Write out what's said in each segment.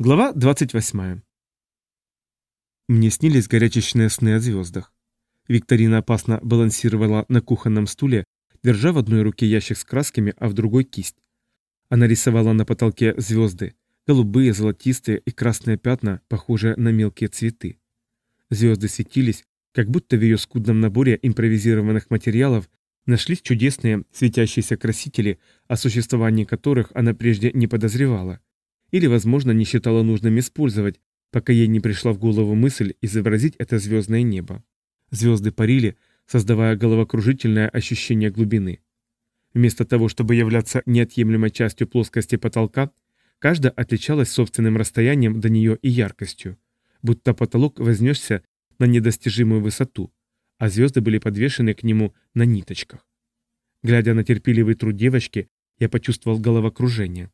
Глава 28. Мне снились горячечные сны о звездах. Викторина опасно балансировала на кухонном стуле, держа в одной руке ящик с красками, а в другой кисть. Она рисовала на потолке звезды, голубые, золотистые и красные пятна, похожие на мелкие цветы. Звезды светились, как будто в ее скудном наборе импровизированных материалов нашлись чудесные светящиеся красители, о существовании которых она прежде не подозревала или, возможно, не считала нужным использовать, пока ей не пришла в голову мысль изобразить это звездное небо. Звезды парили, создавая головокружительное ощущение глубины. Вместо того, чтобы являться неотъемлемой частью плоскости потолка, каждая отличалась собственным расстоянием до нее и яркостью, будто потолок вознесся на недостижимую высоту, а звезды были подвешены к нему на ниточках. Глядя на терпеливый труд девочки, я почувствовал головокружение.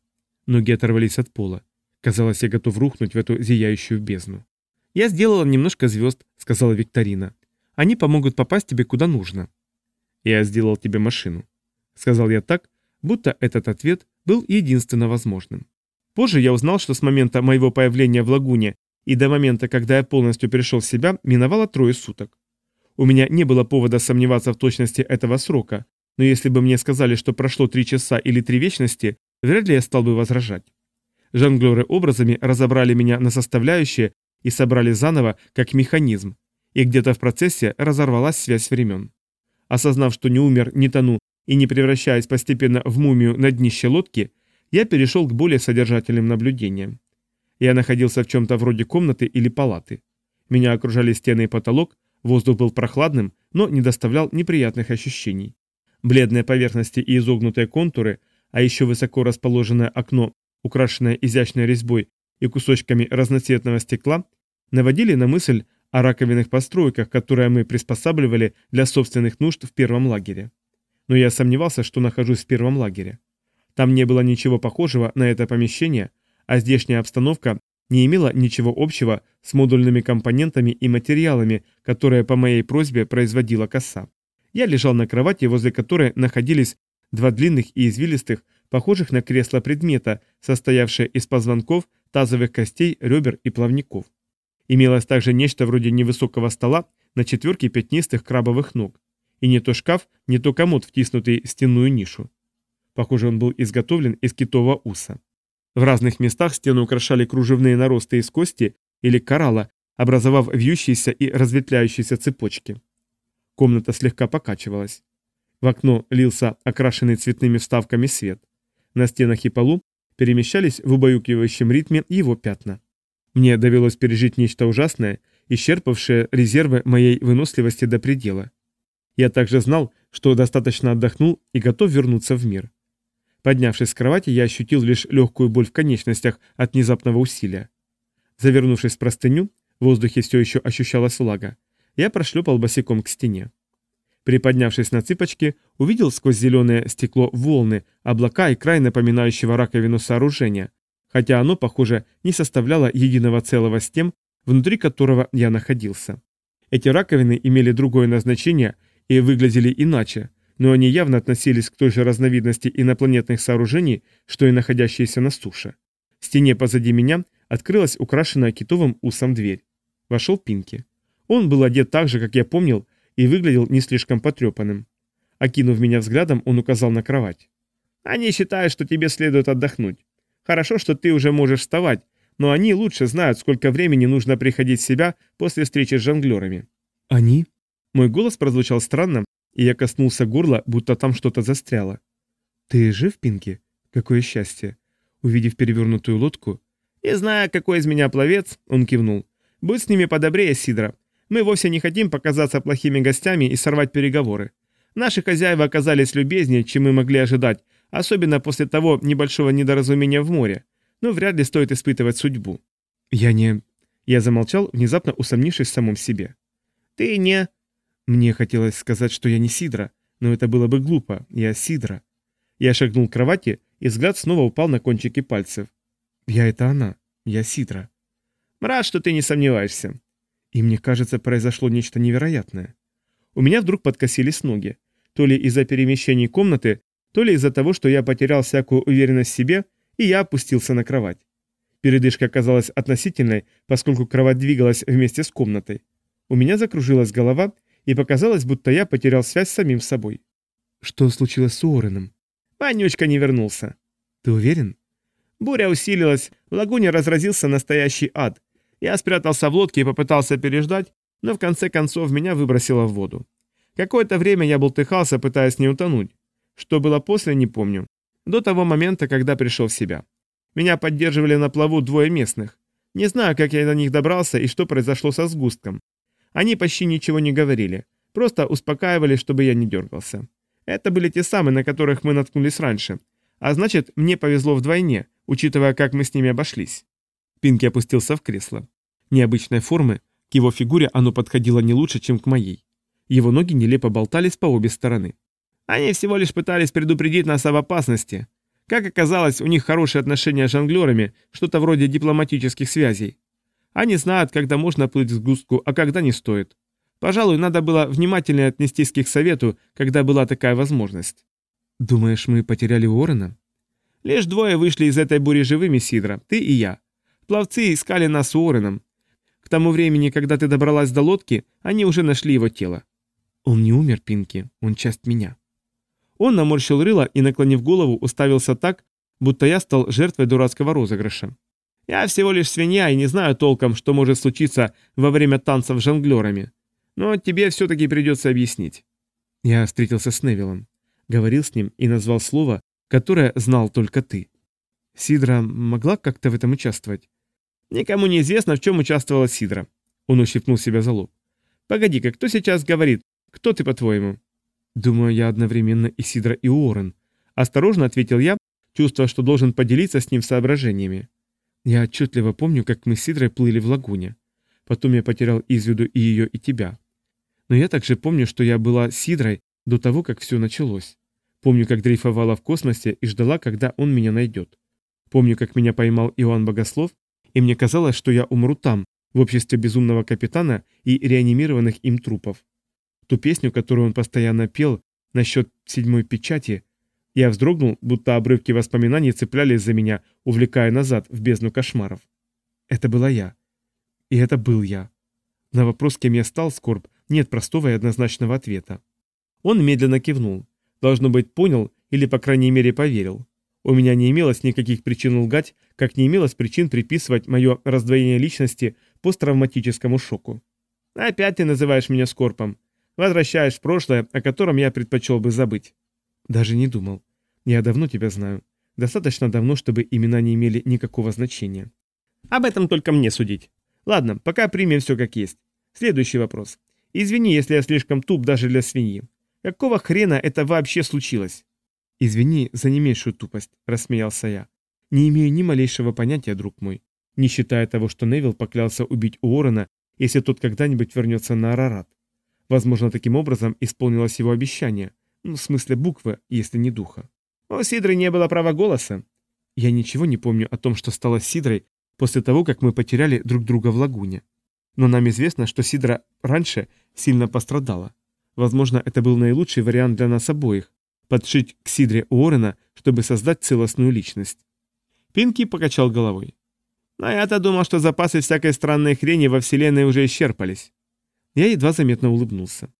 Ноги оторвались от пола. Казалось, я готов рухнуть в эту зияющую бездну. «Я сделала немножко звезд», — сказала Викторина. «Они помогут попасть тебе куда нужно». «Я сделал тебе машину», — сказал я так, будто этот ответ был единственно возможным. Позже я узнал, что с момента моего появления в лагуне и до момента, когда я полностью пришел в себя, миновало трое суток. У меня не было повода сомневаться в точности этого срока, но если бы мне сказали, что прошло три часа или три вечности, Вряд ли я стал бы возражать. Жонглеры образами разобрали меня на составляющие и собрали заново, как механизм, и где-то в процессе разорвалась связь времен. Осознав, что не умер, не тону и не превращаясь постепенно в мумию на днище лодки, я перешел к более содержательным наблюдениям. Я находился в чем-то вроде комнаты или палаты. Меня окружали стены и потолок, воздух был прохладным, но не доставлял неприятных ощущений. Бледные поверхности и изогнутые контуры – а еще высоко расположенное окно, украшенное изящной резьбой и кусочками разноцветного стекла, наводили на мысль о раковинных постройках, которые мы приспосабливали для собственных нужд в первом лагере. Но я сомневался, что нахожусь в первом лагере. Там не было ничего похожего на это помещение, а здешняя обстановка не имела ничего общего с модульными компонентами и материалами, которые по моей просьбе производила коса. Я лежал на кровати, возле которой находились два длинных и извилистых, похожих на кресло предмета, состоявшие из позвонков, тазовых костей, ребер и плавников. Имелось также нечто вроде невысокого стола на четверке пятнистых крабовых ног. И не то шкаф, не то комод, втиснутый в стенную нишу. Похоже, он был изготовлен из китового уса. В разных местах стены украшали кружевные наросты из кости или коралла, образовав вьющиеся и разветвляющиеся цепочки. Комната слегка покачивалась. В окно лился окрашенный цветными вставками свет. На стенах и полу перемещались в убаюкивающем ритме его пятна. Мне довелось пережить нечто ужасное, исчерпавшее резервы моей выносливости до предела. Я также знал, что достаточно отдохнул и готов вернуться в мир. Поднявшись с кровати, я ощутил лишь легкую боль в конечностях от внезапного усилия. Завернувшись в простыню, в воздухе все еще ощущалась влага, я прошлепал босиком к стене. Приподнявшись на цыпочки, увидел сквозь зеленое стекло волны, облака и край напоминающего раковину сооружения, хотя оно, похоже, не составляло единого целого с тем, внутри которого я находился. Эти раковины имели другое назначение и выглядели иначе, но они явно относились к той же разновидности инопланетных сооружений, что и находящиеся на суше. В стене позади меня открылась украшенная китовым усом дверь. Вошел Пинки. Он был одет так же, как я помнил, и выглядел не слишком потрепанным. Окинув меня взглядом, он указал на кровать. «Они считают, что тебе следует отдохнуть. Хорошо, что ты уже можешь вставать, но они лучше знают, сколько времени нужно приходить в себя после встречи с жонглерами». «Они?» Мой голос прозвучал странно, и я коснулся горла, будто там что-то застряло. «Ты жив, Пинки? Какое счастье!» Увидев перевернутую лодку... «И зная, какой из меня пловец», — он кивнул. «Будь с ними подобрее, Сидра. Мы вовсе не хотим показаться плохими гостями и сорвать переговоры. Наши хозяева оказались любезнее, чем мы могли ожидать, особенно после того небольшого недоразумения в море. Но вряд ли стоит испытывать судьбу. Я не... Я замолчал, внезапно усомнившись в самом себе. Ты не... Мне хотелось сказать, что я не Сидра, но это было бы глупо. Я Сидра. Я шагнул к кровати, и взгляд снова упал на кончики пальцев. Я это она. Я Сидра. Рад, что ты не сомневаешься. И мне кажется, произошло нечто невероятное. У меня вдруг подкосились ноги. То ли из-за перемещений комнаты, то ли из-за того, что я потерял всякую уверенность в себе, и я опустился на кровать. Передышка оказалась относительной, поскольку кровать двигалась вместе с комнатой. У меня закружилась голова, и показалось, будто я потерял связь с самим собой. Что случилось с Уорреном? Вонючка не вернулся. Ты уверен? Буря усилилась, в лагуне разразился настоящий ад. Я спрятался в лодке и попытался переждать, но в конце концов меня выбросило в воду. Какое-то время я болтыхался, пытаясь не утонуть. Что было после, не помню. До того момента, когда пришел в себя. Меня поддерживали на плаву двое местных. Не знаю, как я до них добрался и что произошло со сгустком. Они почти ничего не говорили, просто успокаивали, чтобы я не дергался. Это были те самые, на которых мы наткнулись раньше. А значит, мне повезло вдвойне, учитывая, как мы с ними обошлись. Пинки опустился в кресло. Необычной формы, к его фигуре оно подходило не лучше, чем к моей. Его ноги нелепо болтались по обе стороны. Они всего лишь пытались предупредить нас об опасности. Как оказалось, у них хорошие отношения с жонглерами, что-то вроде дипломатических связей. Они знают, когда можно плыть в сгустку, а когда не стоит. Пожалуй, надо было внимательнее отнестись к их совету, когда была такая возможность. Думаешь, мы потеряли Уоррена? Лишь двое вышли из этой бури живыми, Сидра, ты и я. Пловцы искали нас с Уорреном. К тому времени, когда ты добралась до лодки, они уже нашли его тело. Он не умер, Пинки, он часть меня. Он наморщил рыло и, наклонив голову, уставился так, будто я стал жертвой дурацкого розыгрыша. Я всего лишь свинья и не знаю толком, что может случиться во время танцев с жонглерами. Но тебе все-таки придется объяснить. Я встретился с Невилом, говорил с ним и назвал слово, которое знал только ты. Сидра могла как-то в этом участвовать? Никому не известно, в чем участвовала Сидра. Он ущипнул себя за лоб. Погоди-ка, кто сейчас говорит? Кто ты, по-твоему? Думаю, я одновременно и Сидра, и Уоррен. Осторожно ответил я, чувствуя, что должен поделиться с ним соображениями. Я отчетливо помню, как мы с Сидрой плыли в лагуне. Потом я потерял из виду и ее, и тебя. Но я также помню, что я была Сидрой до того, как все началось. Помню, как дрейфовала в космосе и ждала, когда он меня найдет. Помню, как меня поймал Иоанн Богослов, и мне казалось, что я умру там, в обществе безумного капитана и реанимированных им трупов. Ту песню, которую он постоянно пел насчет седьмой печати, я вздрогнул, будто обрывки воспоминаний цеплялись за меня, увлекая назад в бездну кошмаров. Это была я. И это был я. На вопрос, кем я стал, Скорб, нет простого и однозначного ответа. Он медленно кивнул. Должно быть, понял или, по крайней мере, поверил. У меня не имелось никаких причин лгать, как не имелось причин приписывать мое раздвоение личности посттравматическому шоку. Опять ты называешь меня Скорпом. Возвращаешь прошлое, о котором я предпочел бы забыть. Даже не думал. Я давно тебя знаю. Достаточно давно, чтобы имена не имели никакого значения. Об этом только мне судить. Ладно, пока примем все как есть. Следующий вопрос. Извини, если я слишком туп даже для свиньи. Какого хрена это вообще случилось? Извини за не меньшую тупость, рассмеялся я. Не имею ни малейшего понятия, друг мой. Не считая того, что Невил поклялся убить Уоррена, если тот когда-нибудь вернется на Арарат. Возможно, таким образом исполнилось его обещание. Ну, в смысле буквы, если не духа. У Сидры не было права голоса. Я ничего не помню о том, что стало с Сидрой после того, как мы потеряли друг друга в лагуне. Но нам известно, что Сидра раньше сильно пострадала. Возможно, это был наилучший вариант для нас обоих – подшить к Сидре Уоррена, чтобы создать целостную личность. Пинки покачал головой. Но я-то думал, что запасы всякой странной хрени во Вселенной уже исчерпались. Я едва заметно улыбнулся.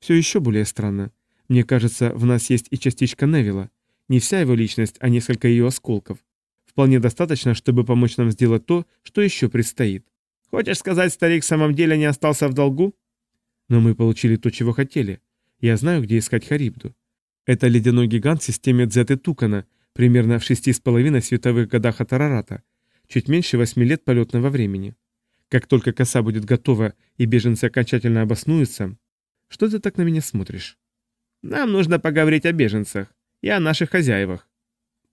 Все еще более странно. Мне кажется, в нас есть и частичка Невилла. Не вся его личность, а несколько ее осколков. Вполне достаточно, чтобы помочь нам сделать то, что еще предстоит. Хочешь сказать, старик в самом деле не остался в долгу? Но мы получили то, чего хотели. Я знаю, где искать Харибду. Это ледяной гигант в системе Дзеты Тукана, примерно в шести с половиной световых годах от Арарата, чуть меньше восьми лет полетного времени. Как только коса будет готова и беженцы окончательно обоснуются... Что ты так на меня смотришь? Нам нужно поговорить о беженцах и о наших хозяевах.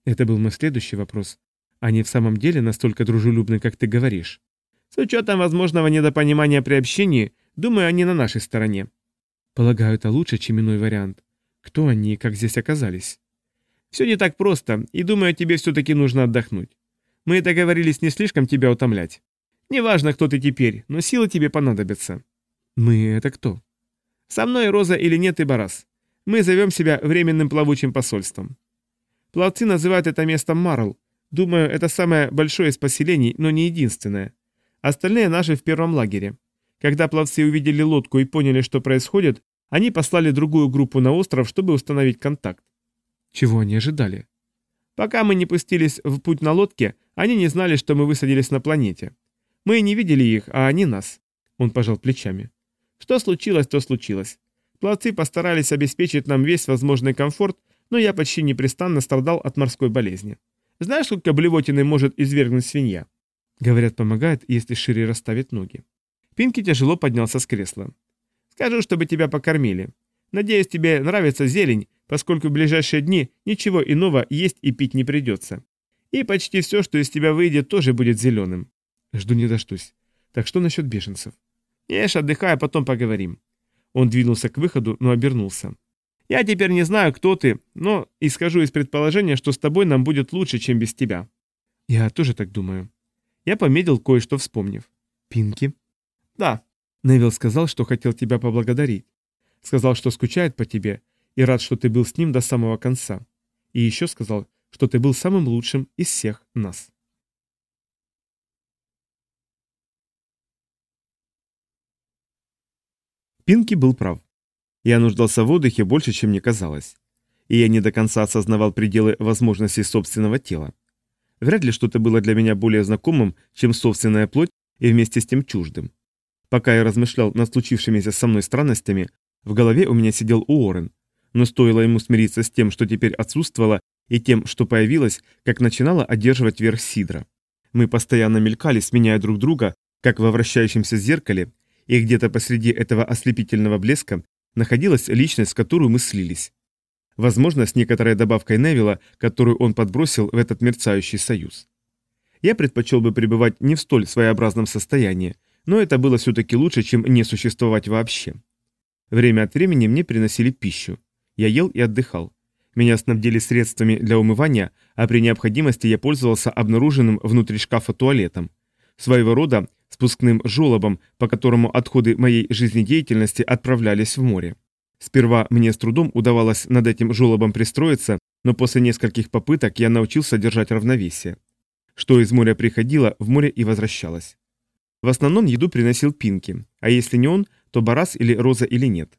Это был мой следующий вопрос. Они в самом деле настолько дружелюбны, как ты говоришь? С учетом возможного недопонимания при общении, думаю, они на нашей стороне. Полагаю, это лучше, чем иной вариант. Кто они и как здесь оказались? Все не так просто, и думаю, тебе все-таки нужно отдохнуть. Мы договорились не слишком тебя утомлять. Неважно, кто ты теперь, но силы тебе понадобятся. Мы — это кто? Со мной Роза или нет и Барас. Мы зовем себя временным плавучим посольством. Пловцы называют это местом Марл, Думаю, это самое большое из поселений, но не единственное. Остальные наши в первом лагере. Когда пловцы увидели лодку и поняли, что происходит, они послали другую группу на остров, чтобы установить контакт. Чего они ожидали? Пока мы не пустились в путь на лодке, они не знали, что мы высадились на планете. Мы не видели их, а они нас. Он пожал плечами. Что случилось, то случилось. Пловцы постарались обеспечить нам весь возможный комфорт, но я почти непрестанно страдал от морской болезни. Знаешь, сколько блевотины может извергнуть свинья? Говорят, помогает, если шире расставить ноги. Пинки тяжело поднялся с кресла. Скажу, чтобы тебя покормили. Надеюсь, тебе нравится зелень, поскольку в ближайшие дни ничего иного есть и пить не придется. И почти все, что из тебя выйдет, тоже будет зеленым. Жду не дождусь. Так что насчет беженцев? Ешь, отдыхай, а потом поговорим. Он двинулся к выходу, но обернулся. Я теперь не знаю, кто ты, но исхожу из предположения, что с тобой нам будет лучше, чем без тебя. Я тоже так думаю. Я помедлил, кое-что вспомнив. Пинки? Да. Невил сказал, что хотел тебя поблагодарить. Сказал, что скучает по тебе и рад, что ты был с ним до самого конца. И еще сказал, что ты был самым лучшим из всех нас. Пинки был прав. Я нуждался в отдыхе больше, чем мне казалось. И я не до конца осознавал пределы возможностей собственного тела. Вряд ли что-то было для меня более знакомым, чем собственная плоть и вместе с тем чуждым. Пока я размышлял над случившимися со мной странностями, в голове у меня сидел Уоррен, но стоило ему смириться с тем, что теперь отсутствовало, и тем, что появилось, как начинало одерживать верх Сидра. Мы постоянно мелькали, сменяя друг друга, как во вращающемся зеркале, и где-то посреди этого ослепительного блеска находилась личность, в которую мы слились. Возможно, с некоторой добавкой Невилла, которую он подбросил в этот мерцающий союз. Я предпочел бы пребывать не в столь своеобразном состоянии, но это было все-таки лучше, чем не существовать вообще. Время от времени мне приносили пищу. Я ел и отдыхал. Меня снабдили средствами для умывания, а при необходимости я пользовался обнаруженным внутри шкафа туалетом. Своего рода спускным желобом, по которому отходы моей жизнедеятельности отправлялись в море. Сперва мне с трудом удавалось над этим желобом пристроиться, но после нескольких попыток я научился держать равновесие. Что из моря приходило, в море и возвращалось. В основном еду приносил Пинки, а если не он, то Барас или Роза или нет.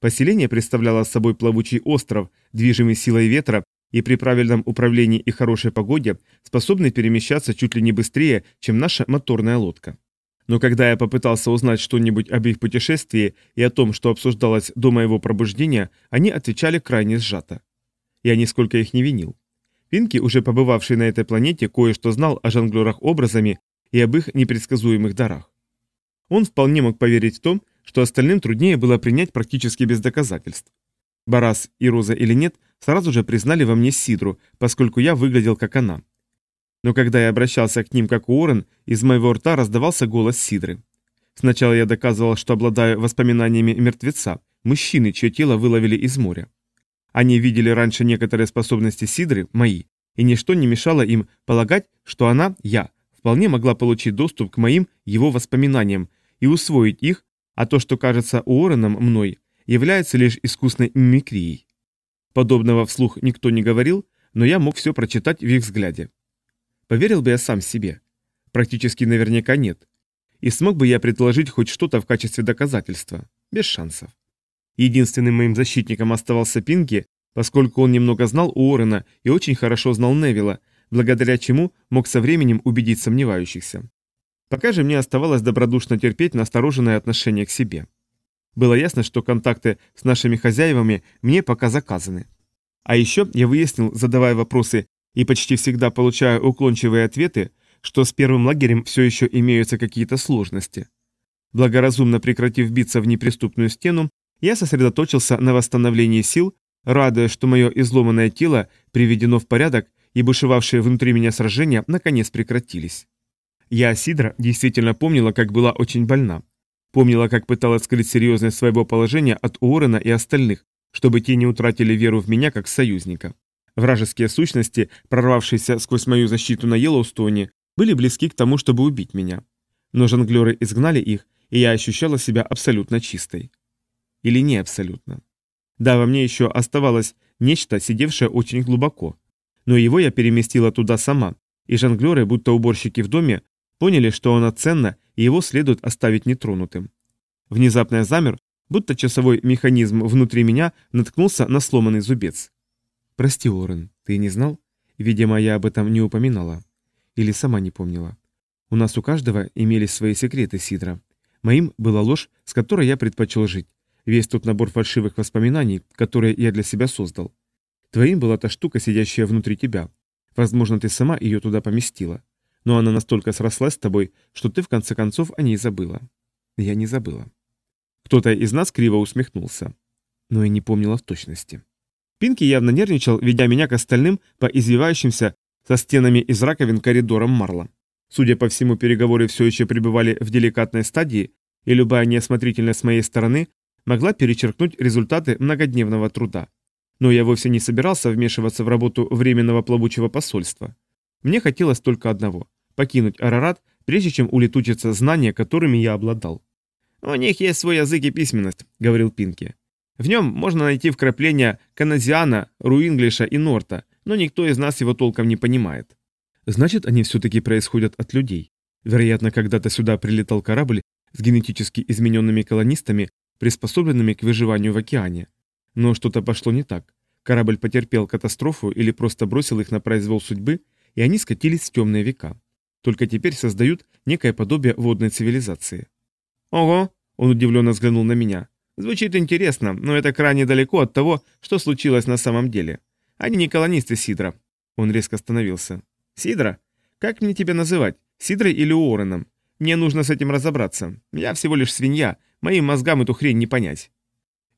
Поселение представляло собой плавучий остров, движимый силой ветра и при правильном управлении и хорошей погоде способный перемещаться чуть ли не быстрее, чем наша моторная лодка. Но когда я попытался узнать что-нибудь об их путешествии и о том, что обсуждалось до моего пробуждения, они отвечали крайне сжато. Я нисколько их не винил. Пинки, уже побывавший на этой планете, кое-что знал о жонглерах образами и об их непредсказуемых дарах. Он вполне мог поверить в то, что остальным труднее было принять практически без доказательств. Барас и Роза или нет, сразу же признали во мне Сидру, поскольку я выглядел как она. Но когда я обращался к ним как Уоррен, из моего рта раздавался голос Сидры. Сначала я доказывал, что обладаю воспоминаниями мертвеца, мужчины, чье тело выловили из моря. Они видели раньше некоторые способности Сидры, мои, и ничто не мешало им полагать, что она, я, вполне могла получить доступ к моим, его воспоминаниям и усвоить их, а то, что кажется Уорреном мной, является лишь искусной мимикрией. Подобного вслух никто не говорил, но я мог все прочитать в их взгляде. Поверил бы я сам себе? Практически наверняка нет. И смог бы я предложить хоть что-то в качестве доказательства? Без шансов. Единственным моим защитником оставался Пинки, поскольку он немного знал Уоррена и очень хорошо знал Невилла, благодаря чему мог со временем убедить сомневающихся. Пока же мне оставалось добродушно терпеть настороженное отношение к себе. Было ясно, что контакты с нашими хозяевами мне пока заказаны. А еще я выяснил, задавая вопросы и почти всегда получая уклончивые ответы, что с первым лагерем все еще имеются какие-то сложности. Благоразумно прекратив биться в неприступную стену, я сосредоточился на восстановлении сил, радуясь, что мое изломанное тело приведено в порядок и бушевавшие внутри меня сражения наконец прекратились. Я, Сидра, действительно помнила, как была очень больна. Помнила, как пыталась скрыть серьезность своего положения от Уоррена и остальных, чтобы те не утратили веру в меня как союзника. Вражеские сущности, прорвавшиеся сквозь мою защиту на Йеллоустоне, были близки к тому, чтобы убить меня. Но жонглеры изгнали их, и я ощущала себя абсолютно чистой. Или не абсолютно. Да, во мне еще оставалось нечто, сидевшее очень глубоко. Но его я переместила туда сама, и жонглеры, будто уборщики в доме, поняли, что оно ценно, и его следует оставить нетронутым. Внезапно я замер, будто часовой механизм внутри меня наткнулся на сломанный зубец. «Прости, Уоррен, ты не знал? Видимо, я об этом не упоминала. Или сама не помнила. У нас у каждого имелись свои секреты, Сидра. Моим была ложь, с которой я предпочел жить. Весь тот набор фальшивых воспоминаний, которые я для себя создал. Твоим была та штука, сидящая внутри тебя. Возможно, ты сама ее туда поместила. Но она настолько срослась с тобой, что ты в конце концов о ней забыла. Я не забыла. Кто-то из нас криво усмехнулся. Но и не помнила в точности. Пинки явно нервничал, ведя меня к остальным по извивающимся со стенами из раковин коридорам Марла. Судя по всему, переговоры все еще пребывали в деликатной стадии, и любая неосмотрительность с моей стороны могла перечеркнуть результаты многодневного труда. Но я вовсе не собирался вмешиваться в работу Временного плавучего посольства. Мне хотелось только одного – покинуть Арарат, прежде чем улетучатся знания, которыми я обладал. «У них есть свой язык и письменность», – говорил Пинки. «В нем можно найти вкрапления каназиана, руинглиша и норта, но никто из нас его толком не понимает. Значит, они все-таки происходят от людей. Вероятно, когда-то сюда прилетал корабль с генетически измененными колонистами, приспособленными к выживанию в океане. Но что-то пошло не так. Корабль потерпел катастрофу или просто бросил их на произвол судьбы, и они скатились в темные века. Только теперь создают некое подобие водной цивилизации. «Ого!» – он удивленно взглянул на меня. «Звучит интересно, но это крайне далеко от того, что случилось на самом деле. Они не колонисты Сидра». Он резко остановился. «Сидра? Как мне тебя называть? Сидрой или Уорреном? Мне нужно с этим разобраться. Я всего лишь свинья, моим мозгам эту хрень не понять».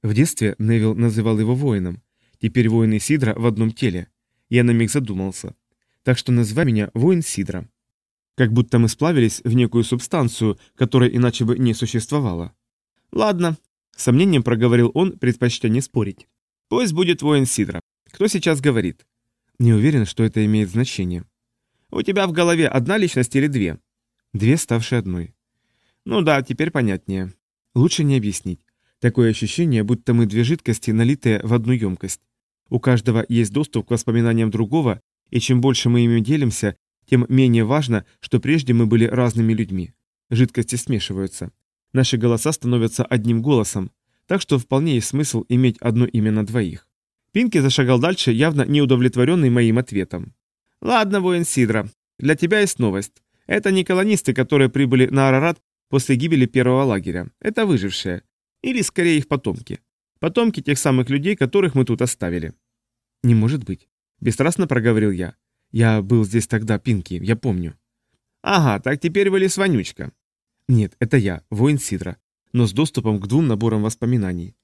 В детстве Невил называл его воином. Теперь воин и Сидра в одном теле. Я на миг задумался. Так что называй меня воин Сидра. Как будто мы сплавились в некую субстанцию, которая иначе бы не существовала. «Ладно», — сомнением проговорил он, предпочтя не спорить. «Пусть будет воин Сидра. Кто сейчас говорит?» «Не уверен, что это имеет значение». «У тебя в голове одна личность или две?» «Две, ставшие одной». «Ну да, теперь понятнее». «Лучше не объяснить. Такое ощущение, будто мы две жидкости, налитые в одну емкость. У каждого есть доступ к воспоминаниям другого, и чем больше мы ими делимся, тем менее важно, что прежде мы были разными людьми. Жидкости смешиваются. Наши голоса становятся одним голосом, так что вполне есть смысл иметь одно имя на двоих. Пинки зашагал дальше, явно неудовлетворенный моим ответом. «Ладно, воин Сидра, для тебя есть новость. Это не колонисты, которые прибыли на Арарат после гибели первого лагеря. Это выжившие. Или скорее их потомки. Потомки тех самых людей, которых мы тут оставили». «Не может быть», – бесстрастно проговорил я. «Я был здесь тогда, Пинки, я помню». «Ага, так теперь вы Вонючка». «Нет, это я, воин Сидра, но с доступом к двум наборам воспоминаний.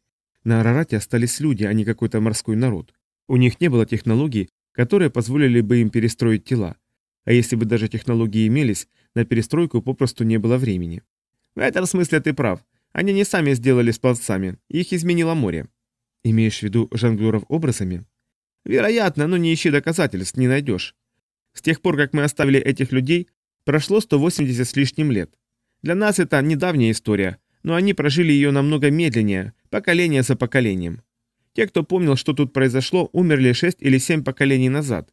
На Арарате остались люди, а не какой-то морской народ. У них не было технологий, которые позволили бы им перестроить тела. А если бы даже технологии имелись, на перестройку попросту не было времени. В этом смысле ты прав. Они не сами сделали с пловцами, их изменило море. Имеешь в виду жонглеров образами? Вероятно, но не ищи доказательств, не найдешь. С тех пор, как мы оставили этих людей, прошло 180 с лишним лет. Для нас это недавняя история, но они прожили ее намного медленнее, поколение за поколением. Те, кто помнил, что тут произошло, умерли 6 или 7 поколений назад.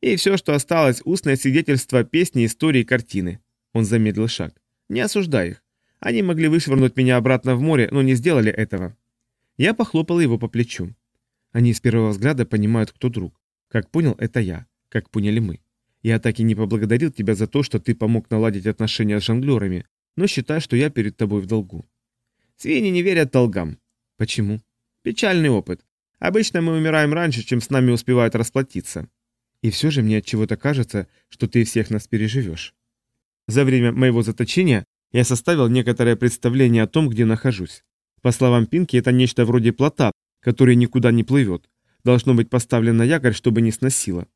И все, что осталось, устное свидетельство песни, истории, картины. Он замедлил шаг. Не осуждай их. Они могли вышвырнуть меня обратно в море, но не сделали этого. Я похлопал его по плечу. Они с первого взгляда понимают, кто друг. Как понял, это я. Как поняли мы. Я так и не поблагодарил тебя за то, что ты помог наладить отношения с жонглерами, но считай, что я перед тобой в долгу. Свиньи не верят долгам. Почему? Печальный опыт. Обычно мы умираем раньше, чем с нами успевают расплатиться. И все же мне от чего-то кажется, что ты всех нас переживешь. За время моего заточения я составил некоторое представление о том, где нахожусь. По словам Пинки, это нечто вроде плота, который никуда не плывет. Должно быть поставлен на якорь, чтобы не сносило.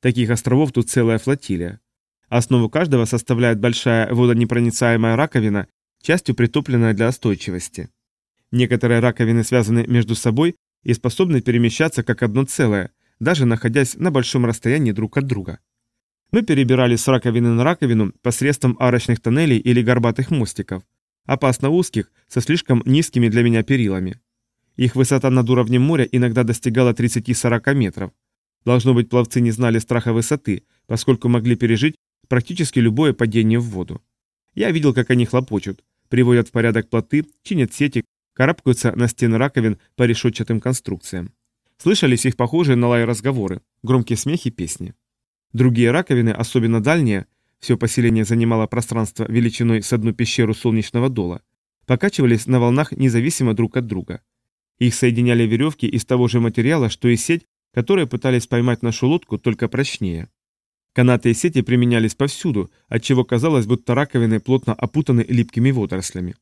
Таких островов тут целая флотилия. Основу каждого составляет большая водонепроницаемая раковина, частью притопленная для остойчивости. Некоторые раковины связаны между собой и способны перемещаться как одно целое, даже находясь на большом расстоянии друг от друга. Мы перебирались с раковины на раковину посредством арочных тоннелей или горбатых мостиков, опасно узких, со слишком низкими для меня перилами. Их высота над уровнем моря иногда достигала 30-40 метров. Должно быть, пловцы не знали страха высоты, поскольку могли пережить практически любое падение в воду. Я видел, как они хлопочут, приводят в порядок плоты, чинят сети, карабкаются на стены раковин по решетчатым конструкциям. Слышались их похожие на лай разговоры, громкие смехи песни. Другие раковины, особенно дальние, все поселение занимало пространство величиной с одну пещеру солнечного дола, покачивались на волнах независимо друг от друга. Их соединяли веревки из того же материала, что и сеть, которые пытались поймать нашу лодку, только прочнее. Канаты и сети применялись повсюду, отчего казалось, будто раковины плотно опутаны липкими водорослями.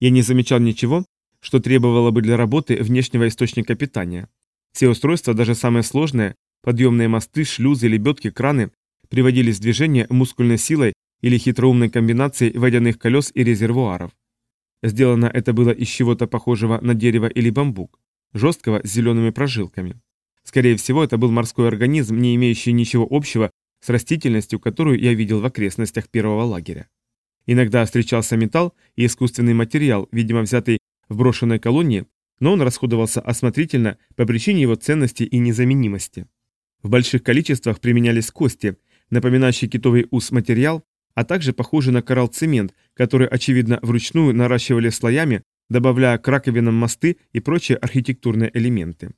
Я не замечал ничего, что требовало бы для работы внешнего источника питания. Все устройства, даже самые сложные, подъемные мосты, шлюзы, лебедки, краны, приводились в движение мускульной силой или хитроумной комбинацией водяных колес и резервуаров. Сделано это было из чего-то похожего на дерево или бамбук, жесткого с зелеными прожилками. Скорее всего, это был морской организм, не имеющий ничего общего с растительностью, которую я видел в окрестностях первого лагеря. Иногда встречался металл и искусственный материал, видимо взятый в брошенной колонии, но он расходовался осмотрительно по причине его ценности и незаменимости. В больших количествах применялись кости, напоминающий китовый ус материал, а также похожий на коралл-цемент, который, очевидно, вручную наращивали слоями, добавляя к раковинам мосты и прочие архитектурные элементы.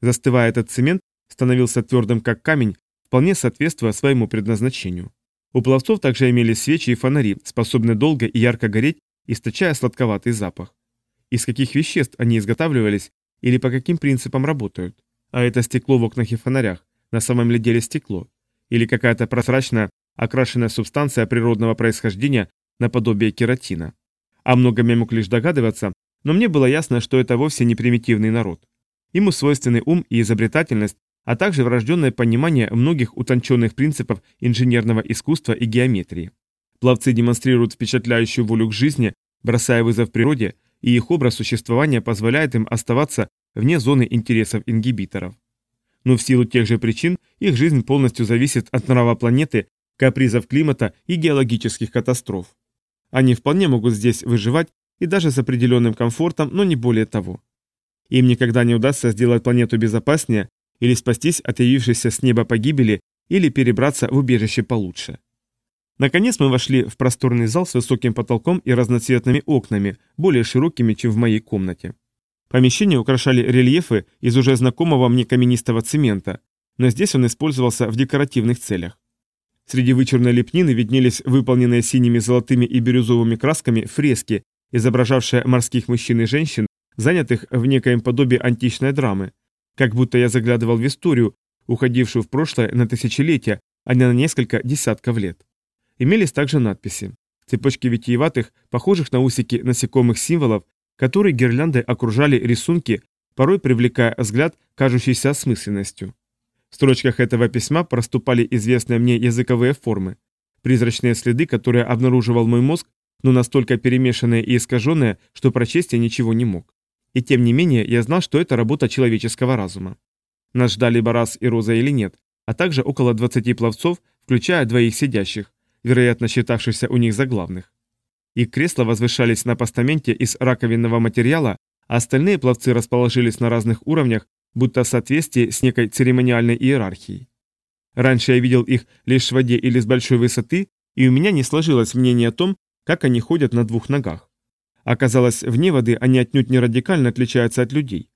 Застывая этот цемент, становился твердым как камень, вполне соответствуя своему предназначению. У пловцов также имелись свечи и фонари, способные долго и ярко гореть, источая сладковатый запах. Из каких веществ они изготавливались или по каким принципам работают? А это стекло в окнах и фонарях, на самом ли деле стекло? или какая-то прозрачная, окрашенная субстанция природного происхождения наподобие кератина. О многом я мог лишь догадываться, но мне было ясно, что это вовсе не примитивный народ. Ему свойственны ум и изобретательность, а также врожденное понимание многих утонченных принципов инженерного искусства и геометрии. Пловцы демонстрируют впечатляющую волю к жизни, бросая вызов природе, и их образ существования позволяет им оставаться вне зоны интересов ингибиторов но в силу тех же причин их жизнь полностью зависит от нрава планеты, капризов климата и геологических катастроф. Они вполне могут здесь выживать и даже с определенным комфортом, но не более того. Им никогда не удастся сделать планету безопаснее или спастись от явившейся с неба погибели или перебраться в убежище получше. Наконец мы вошли в просторный зал с высоким потолком и разноцветными окнами, более широкими, чем в моей комнате. Помещение украшали рельефы из уже знакомого мне каменистого цемента, но здесь он использовался в декоративных целях. Среди вычурной лепнины виднелись выполненные синими, золотыми и бирюзовыми красками фрески, изображавшие морских мужчин и женщин, занятых в некоем подобии античной драмы, как будто я заглядывал в историю, уходившую в прошлое на тысячелетия, а не на несколько десятков лет. Имелись также надписи. Цепочки витиеватых, похожих на усики насекомых символов, которые гирляндой окружали рисунки, порой привлекая взгляд, кажущийся осмысленностью. В строчках этого письма проступали известные мне языковые формы, призрачные следы, которые обнаруживал мой мозг, но настолько перемешанные и искаженные, что прочесть я ничего не мог. И тем не менее я знал, что это работа человеческого разума. Нас ждали Барас и Роза или нет, а также около 20 пловцов, включая двоих сидящих, вероятно считавшихся у них за главных. Их кресла возвышались на постаменте из раковинного материала, а остальные пловцы расположились на разных уровнях, будто в соответствии с некой церемониальной иерархией. Раньше я видел их лишь в воде или с большой высоты, и у меня не сложилось мнение о том, как они ходят на двух ногах. Оказалось, вне воды они отнюдь не радикально отличаются от людей.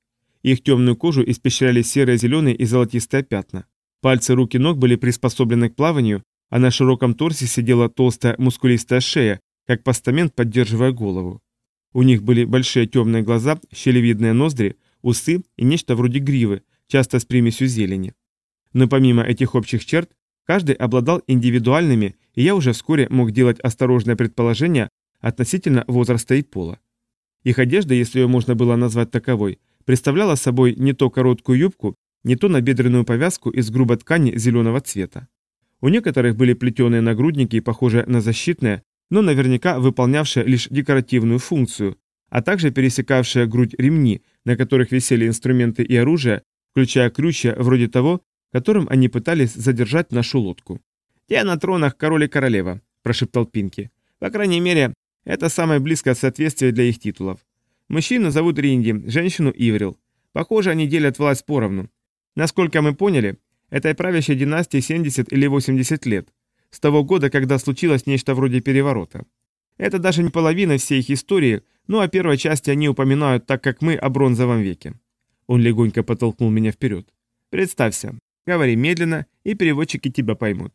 Их темную кожу испещряли серые, зеленые и золотистые пятна. Пальцы рук и ног были приспособлены к плаванию, а на широком торсе сидела толстая мускулистая шея, как постамент, поддерживая голову. У них были большие темные глаза, щелевидные ноздри, усы и нечто вроде гривы, часто с примесью зелени. Но помимо этих общих черт, каждый обладал индивидуальными, и я уже вскоре мог делать осторожные предположения относительно возраста и пола. Их одежда, если ее можно было назвать таковой, представляла собой не то короткую юбку, не то набедренную повязку из грубой ткани зеленого цвета. У некоторых были плетеные нагрудники, похожие на защитные, но наверняка выполнявшая лишь декоративную функцию, а также пересекавшая грудь ремни, на которых висели инструменты и оружие, включая крючья вроде того, которым они пытались задержать нашу лодку. «Я на тронах король и королева», – прошептал Пинки. «По крайней мере, это самое близкое соответствие для их титулов. Мужчину зовут Ринди, женщину Иврил. Похоже, они делят власть поровну. Насколько мы поняли, Этой правящей династии 70 или 80 лет. С того года, когда случилось нечто вроде переворота. Это даже не половина всей их истории, но о первой части они упоминают так, как мы о бронзовом веке. Он легонько подтолкнул меня вперед. Представься, говори медленно, и переводчики тебя поймут.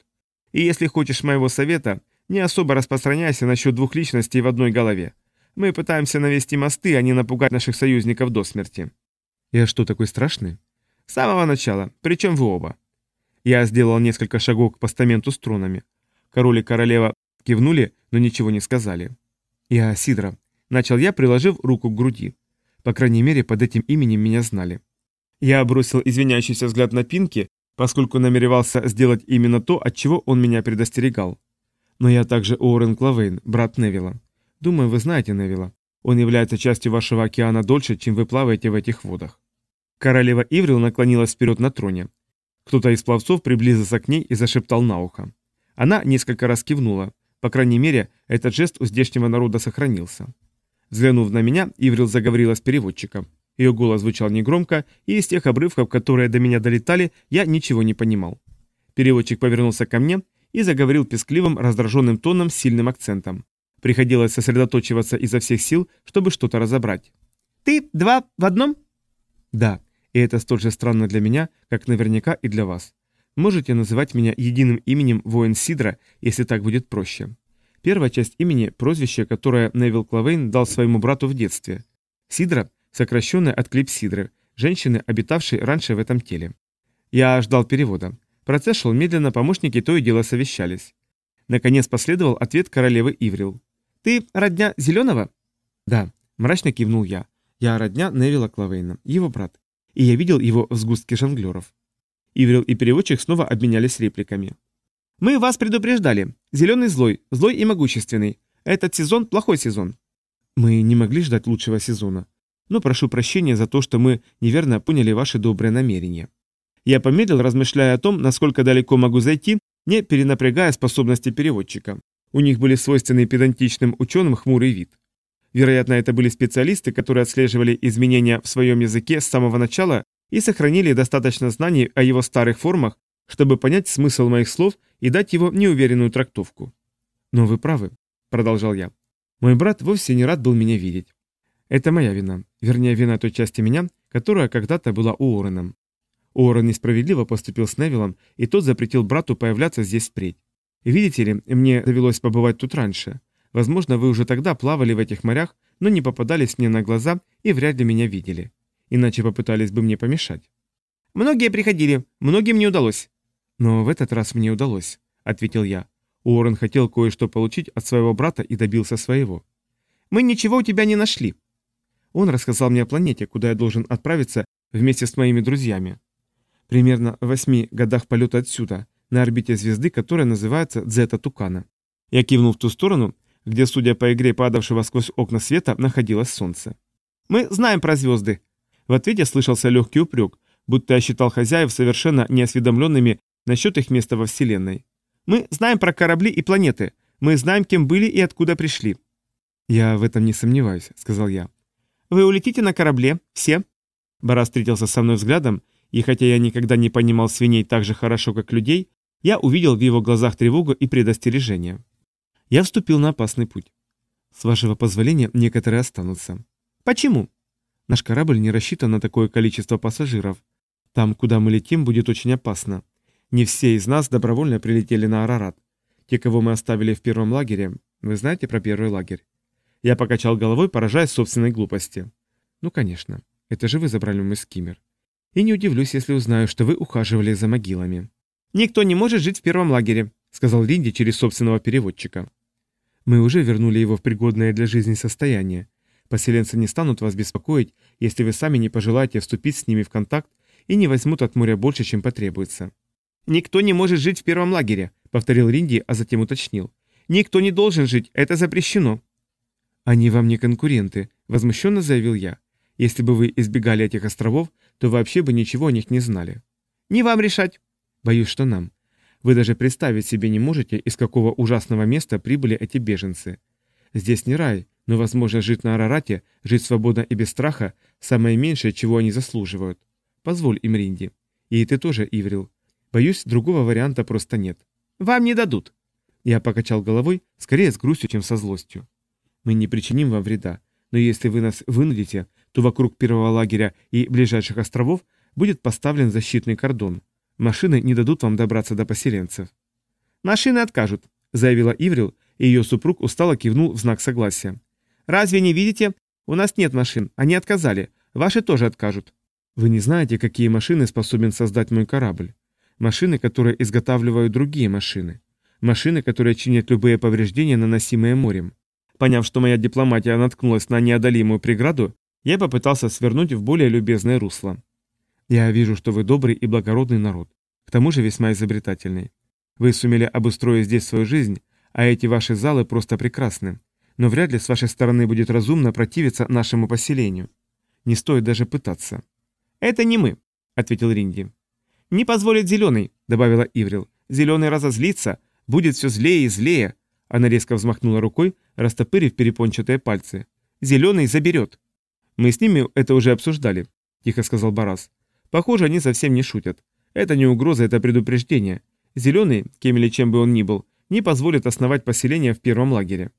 И если хочешь моего совета, не особо распространяйся насчет двух личностей в одной голове. Мы пытаемся навести мосты, а не напугать наших союзников до смерти. Я что, такой страшный? С самого начала, причем вы оба. Я сделал несколько шагов к постаменту с тронами. Король и королева кивнули, но ничего не сказали. Я Сидра. Начал я, приложив руку к груди. По крайней мере, под этим именем меня знали. Я бросил извиняющийся взгляд на Пинки, поскольку намеревался сделать именно то, от чего он меня предостерегал. Но я также Уоррен Клавейн, брат Невилла. Думаю, вы знаете Невилла. Он является частью вашего океана дольше, чем вы плаваете в этих водах. Королева Иврил наклонилась вперед на троне. Кто-то из пловцов приблизился к ней и зашептал на ухо. Она несколько раз кивнула. По крайней мере, этот жест у здешнего народа сохранился. Взглянув на меня, Иврил заговорила с переводчиком. Ее голос звучал негромко, и из тех обрывков, которые до меня долетали, я ничего не понимал. Переводчик повернулся ко мне и заговорил пескливым, раздраженным тоном с сильным акцентом. Приходилось сосредоточиваться изо всех сил, чтобы что-то разобрать. «Ты два в одном?» «Да, и это столь же странно для меня, как наверняка и для вас. Можете называть меня единым именем воин Сидра, если так будет проще. Первая часть имени – прозвище, которое Невил Клавейн дал своему брату в детстве. Сидра – сокращенное от Клипсидры, женщины, обитавшей раньше в этом теле. Я ждал перевода. Процесс шел медленно, помощники то и дело совещались. Наконец последовал ответ королевы Иврил. «Ты родня Зеленого?» «Да», – мрачно кивнул я. «Я родня Невилла Клавейна, его брат и я видел его в сгустке жонглеров. Иврил и переводчик снова обменялись репликами. «Мы вас предупреждали. Зеленый злой, злой и могущественный. Этот сезон – плохой сезон». «Мы не могли ждать лучшего сезона. Но прошу прощения за то, что мы неверно поняли ваши добрые намерения». Я помедлил, размышляя о том, насколько далеко могу зайти, не перенапрягая способности переводчика. У них были свойственны педантичным ученым хмурый вид. Вероятно, это были специалисты, которые отслеживали изменения в своем языке с самого начала и сохранили достаточно знаний о его старых формах, чтобы понять смысл моих слов и дать его неуверенную трактовку. «Но вы правы», — продолжал я. «Мой брат вовсе не рад был меня видеть. Это моя вина, вернее, вина той части меня, которая когда-то была Уорреном. Уоррен несправедливо поступил с Невиллом, и тот запретил брату появляться здесь впредь. Видите ли, мне довелось побывать тут раньше. Возможно, вы уже тогда плавали в этих морях, но не попадались мне на глаза и вряд ли меня видели. Иначе попытались бы мне помешать. Многие приходили, многим не удалось. Но в этот раз мне удалось, ответил я. Уоррен хотел кое-что получить от своего брата и добился своего. Мы ничего у тебя не нашли. Он рассказал мне о планете, куда я должен отправиться вместе с моими друзьями. Примерно в восьми годах полета отсюда, на орбите звезды, которая называется Дзета Тукана. Я кивнул в ту сторону, где, судя по игре падавшего сквозь окна света, находилось солнце. «Мы знаем про звезды!» В ответе слышался легкий упрек, будто я считал хозяев совершенно неосведомленными насчет их места во Вселенной. «Мы знаем про корабли и планеты. Мы знаем, кем были и откуда пришли». «Я в этом не сомневаюсь», — сказал я. «Вы улетите на корабле, все?» Барас встретился со мной взглядом, и хотя я никогда не понимал свиней так же хорошо, как людей, я увидел в его глазах тревогу и предостережение. Я вступил на опасный путь. С вашего позволения, некоторые останутся. Почему? Наш корабль не рассчитан на такое количество пассажиров. Там, куда мы летим, будет очень опасно. Не все из нас добровольно прилетели на Арарат. Те, кого мы оставили в первом лагере, вы знаете про первый лагерь? Я покачал головой, поражаясь собственной глупости. Ну, конечно. Это же вы забрали мой скиммер. И не удивлюсь, если узнаю, что вы ухаживали за могилами. Никто не может жить в первом лагере, сказал Линди через собственного переводчика. Мы уже вернули его в пригодное для жизни состояние. Поселенцы не станут вас беспокоить, если вы сами не пожелаете вступить с ними в контакт и не возьмут от моря больше, чем потребуется. «Никто не может жить в первом лагере», — повторил Ринди, а затем уточнил. «Никто не должен жить, это запрещено». «Они вам не конкуренты», — возмущенно заявил я. «Если бы вы избегали этих островов, то вообще бы ничего о них не знали». «Не вам решать». «Боюсь, что нам. Вы даже представить себе не можете, из какого ужасного места прибыли эти беженцы. Здесь не рай, но, возможно, жить на Арарате, жить свободно и без страха – самое меньшее, чего они заслуживают. Позволь им, Ринди. И ты тоже, Иврил. Боюсь, другого варианта просто нет. Вам не дадут. Я покачал головой, скорее с грустью, чем со злостью. Мы не причиним вам вреда, но если вы нас вынудите, то вокруг первого лагеря и ближайших островов будет поставлен защитный кордон. Машины не дадут вам добраться до поселенцев. Машины откажут, заявила Иврил, и ее супруг устало кивнул в знак согласия. Разве не видите? У нас нет машин, они отказали. Ваши тоже откажут. Вы не знаете, какие машины способен создать мой корабль. Машины, которые изготавливают другие машины. Машины, которые чинят любые повреждения, наносимые морем. Поняв, что моя дипломатия наткнулась на неодолимую преграду, я попытался свернуть в более любезное русло. Я вижу, что вы добрый и благородный народ, к тому же весьма изобретательный. Вы сумели обустроить здесь свою жизнь, а эти ваши залы просто прекрасны. Но вряд ли с вашей стороны будет разумно противиться нашему поселению. Не стоит даже пытаться. «Это не мы», — ответил Ринди. «Не позволит зеленый», — добавила Иврил. «Зеленый разозлится, будет все злее и злее». Она резко взмахнула рукой, растопырив перепончатые пальцы. «Зеленый заберет». «Мы с ними это уже обсуждали», — тихо сказал Барас. «Похоже, они совсем не шутят. Это не угроза, это предупреждение. Зеленый, кем или чем бы он ни был, не позволит основать поселение в первом лагере».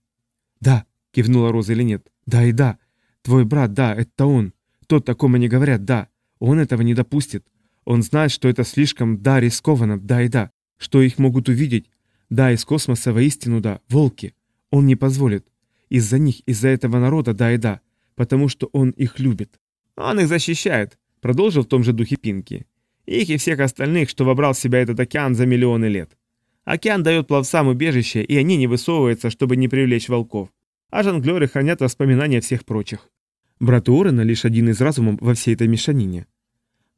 «Да», — кивнула Роза или нет. «Да и да. Твой брат, да, это он. Тот, о ком они говорят, да. Он этого не допустит. Он знает, что это слишком, да, рискованно, да и да. Что их могут увидеть. Да, из космоса воистину, да, волки. Он не позволит. Из-за них, из-за этого народа, да и да. Потому что он их любит». «Он их защищает», — продолжил в том же духе Пинки. Их и всех остальных, что вобрал в себя этот океан за миллионы лет. Океан дает пловцам убежище, и они не высовываются, чтобы не привлечь волков. А жонглеры хранят воспоминания всех прочих. Брат Уоррена лишь один из разумов во всей этой мешанине.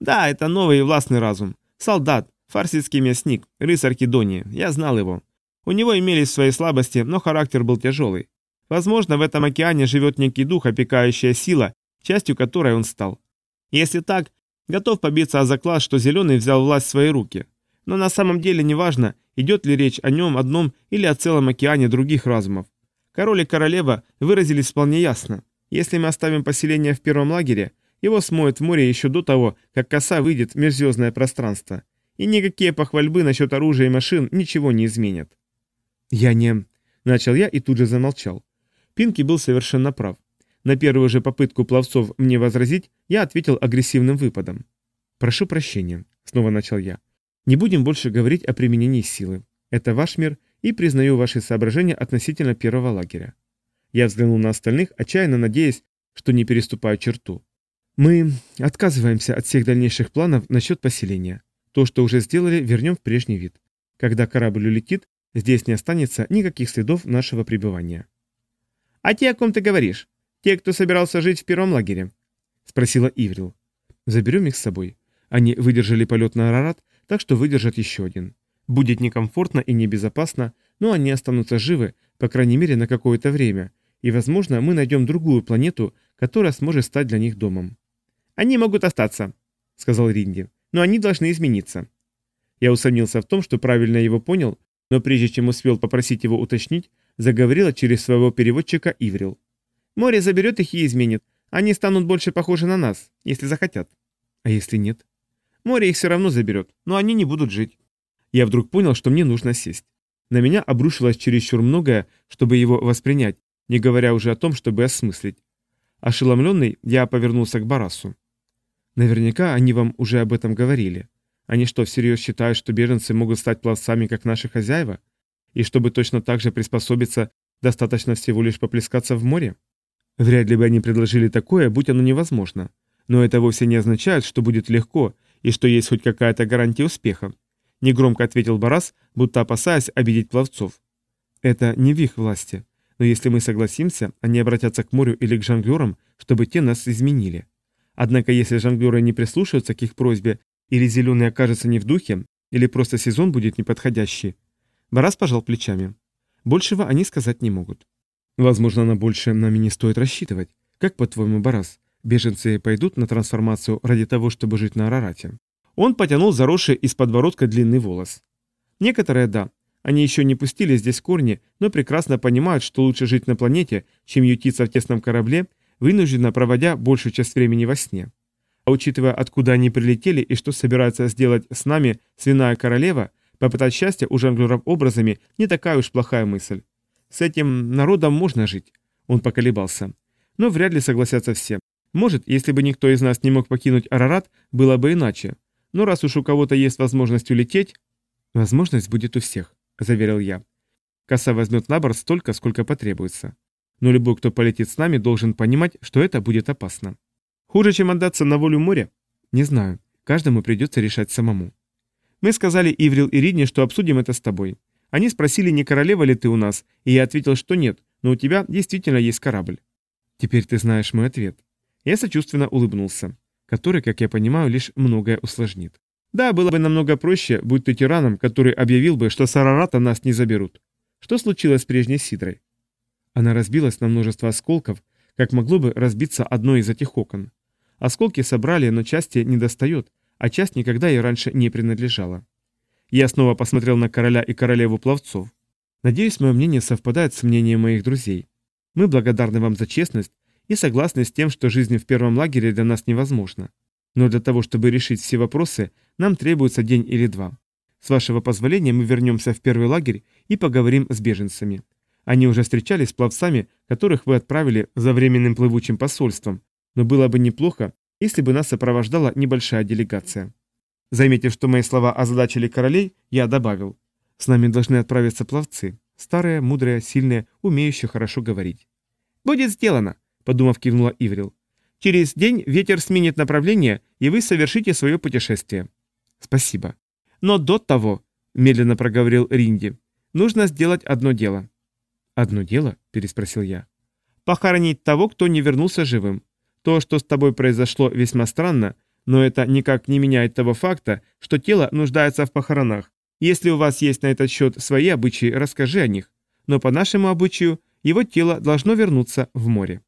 Да, это новый и властный разум. Солдат, фарсидский мясник, рыцарь Кедонии. Я знал его. У него имелись свои слабости, но характер был тяжелый. Возможно, в этом океане живет некий дух, опекающая сила, частью которой он стал. Если так, Готов побиться о заклад, что Зеленый взял власть в свои руки. Но на самом деле неважно, идет ли речь о нем одном или о целом океане других разумов. Король и королева выразились вполне ясно. Если мы оставим поселение в первом лагере, его смоет в море еще до того, как коса выйдет в межзвездное пространство. И никакие похвальбы насчет оружия и машин ничего не изменят. Я не... Начал я и тут же замолчал. Пинки был совершенно прав. На первую же попытку пловцов мне возразить, я ответил агрессивным выпадом. «Прошу прощения», — снова начал я. «Не будем больше говорить о применении силы. Это ваш мир, и признаю ваши соображения относительно первого лагеря». Я взглянул на остальных, отчаянно надеясь, что не переступаю черту. «Мы отказываемся от всех дальнейших планов насчет поселения. То, что уже сделали, вернем в прежний вид. Когда корабль улетит, здесь не останется никаких следов нашего пребывания». «А те, о ком ты говоришь?» Те, кто собирался жить в первом лагере?» — спросила Иврил. «Заберем их с собой. Они выдержали полет на Арарат, так что выдержат еще один. Будет некомфортно и небезопасно, но они останутся живы, по крайней мере, на какое-то время, и, возможно, мы найдем другую планету, которая сможет стать для них домом». «Они могут остаться», — сказал Ринди, — «но они должны измениться». Я усомнился в том, что правильно его понял, но прежде чем успел попросить его уточнить, заговорила через своего переводчика Иврил. Море заберет их и изменит. Они станут больше похожи на нас, если захотят. А если нет? Море их все равно заберет, но они не будут жить. Я вдруг понял, что мне нужно сесть. На меня обрушилось чересчур многое, чтобы его воспринять, не говоря уже о том, чтобы осмыслить. Ошеломленный, я повернулся к Барасу. Наверняка они вам уже об этом говорили. Они что, всерьез считают, что беженцы могут стать пловцами, как наши хозяева? И чтобы точно так же приспособиться, достаточно всего лишь поплескаться в море? Вряд ли бы они предложили такое, будь оно невозможно. Но это вовсе не означает, что будет легко и что есть хоть какая-то гарантия успеха. Негромко ответил Барас, будто опасаясь обидеть пловцов. Это не в их власти. Но если мы согласимся, они обратятся к морю или к жонглерам, чтобы те нас изменили. Однако если жонглеры не прислушаются к их просьбе, или зеленый окажется не в духе, или просто сезон будет неподходящий, Барас пожал плечами. Большего они сказать не могут. Возможно, на большее нами не стоит рассчитывать. Как по-твоему, Барас, беженцы пойдут на трансформацию ради того, чтобы жить на Арарате? Он потянул заросший из подбородка длинный волос. Некоторые – да. Они еще не пустили здесь корни, но прекрасно понимают, что лучше жить на планете, чем ютиться в тесном корабле, вынужденно проводя большую часть времени во сне. А учитывая, откуда они прилетели и что собирается сделать с нами свиная королева, попытать счастье у жонглеров образами не такая уж плохая мысль. С этим народом можно жить. Он поколебался. Но вряд ли согласятся все. Может, если бы никто из нас не мог покинуть Арарат, было бы иначе. Но раз уж у кого-то есть возможность улететь... Возможность будет у всех, заверил я. Коса возьмет на борт столько, сколько потребуется. Но любой, кто полетит с нами, должен понимать, что это будет опасно. Хуже, чем отдаться на волю моря? Не знаю. Каждому придется решать самому. Мы сказали Иврил и Ридне, что обсудим это с тобой. Они спросили, не королева ли ты у нас, и я ответил, что нет, но у тебя действительно есть корабль. Теперь ты знаешь мой ответ. Я сочувственно улыбнулся. Который, как я понимаю, лишь многое усложнит. Да, было бы намного проще, будь ты тираном, который объявил бы, что с Арарата нас не заберут. Что случилось с прежней Сидрой? Она разбилась на множество осколков, как могло бы разбиться одно из этих окон. Осколки собрали, но части не достает, а часть никогда ей раньше не принадлежала. Я снова посмотрел на короля и королеву пловцов. Надеюсь, мое мнение совпадает с мнением моих друзей. Мы благодарны вам за честность и согласны с тем, что жизнь в первом лагере для нас невозможна. Но для того, чтобы решить все вопросы, нам требуется день или два. С вашего позволения мы вернемся в первый лагерь и поговорим с беженцами. Они уже встречались с пловцами, которых вы отправили за временным плывучим посольством, но было бы неплохо, если бы нас сопровождала небольшая делегация. Заметив, что мои слова озадачили королей, я добавил. С нами должны отправиться пловцы. Старые, мудрые, сильные, умеющие хорошо говорить. «Будет сделано», — подумав, кивнула Иврил. «Через день ветер сменит направление, и вы совершите свое путешествие». «Спасибо». «Но до того», — медленно проговорил Ринди, — «нужно сделать одно дело». «Одно дело?» — переспросил я. «Похоронить того, кто не вернулся живым. То, что с тобой произошло, весьма странно, но это никак не меняет того факта, что тело нуждается в похоронах. Если у вас есть на этот счет свои обычаи, расскажи о них. Но по нашему обычаю его тело должно вернуться в море.